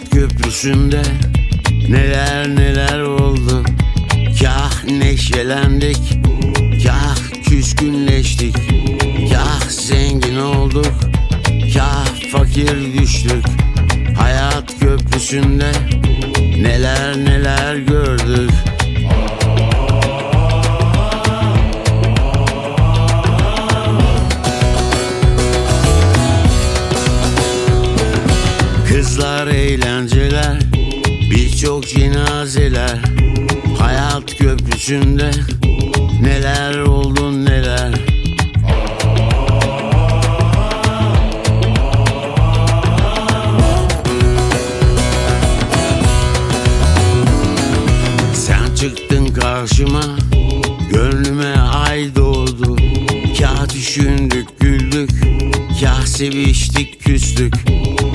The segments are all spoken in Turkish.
köprüsünde neler neler oldu. Kah neşelendik, kah küskünleştik Kah zengin olduk, kah fakir düştük. Hayat köprüsünde neler neler gördük Kızlar eğlenceler Birçok cenazeler Hayat köprüsünde Neler oldu neler? Sen çıktın karşıma Gönlüme ay doğdu. Kah düşündük güldük Kah seviştik küstük.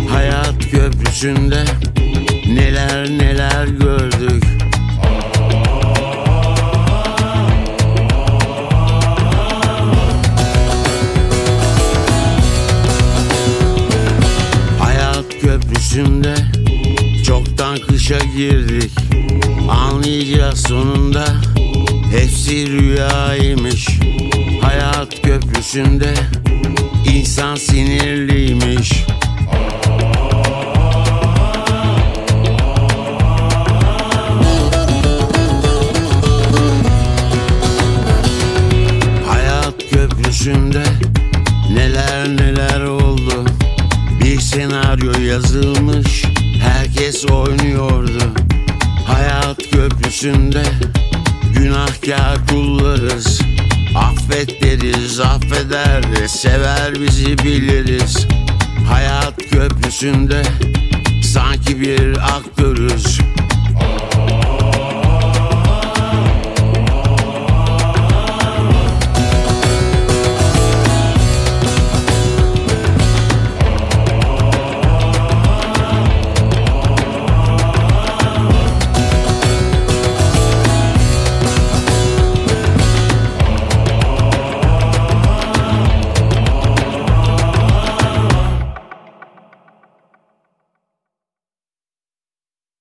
Hayat köprüsünde Neler neler gördük. Hayat köprüsünde Çoktan kışa girdik. Anlayacağız sonunda Hepsi rüyaymış. Hayat köprüsünde insan sinirliymiş köprüsünde neler neler oldu. Bir senaryo yazılmış herkes oynuyordu. Hayat köprüsünde günahkar kullarız. Affet deriz affeder de sever bizi biliriz. Hayat köprüsünde sanki bir ak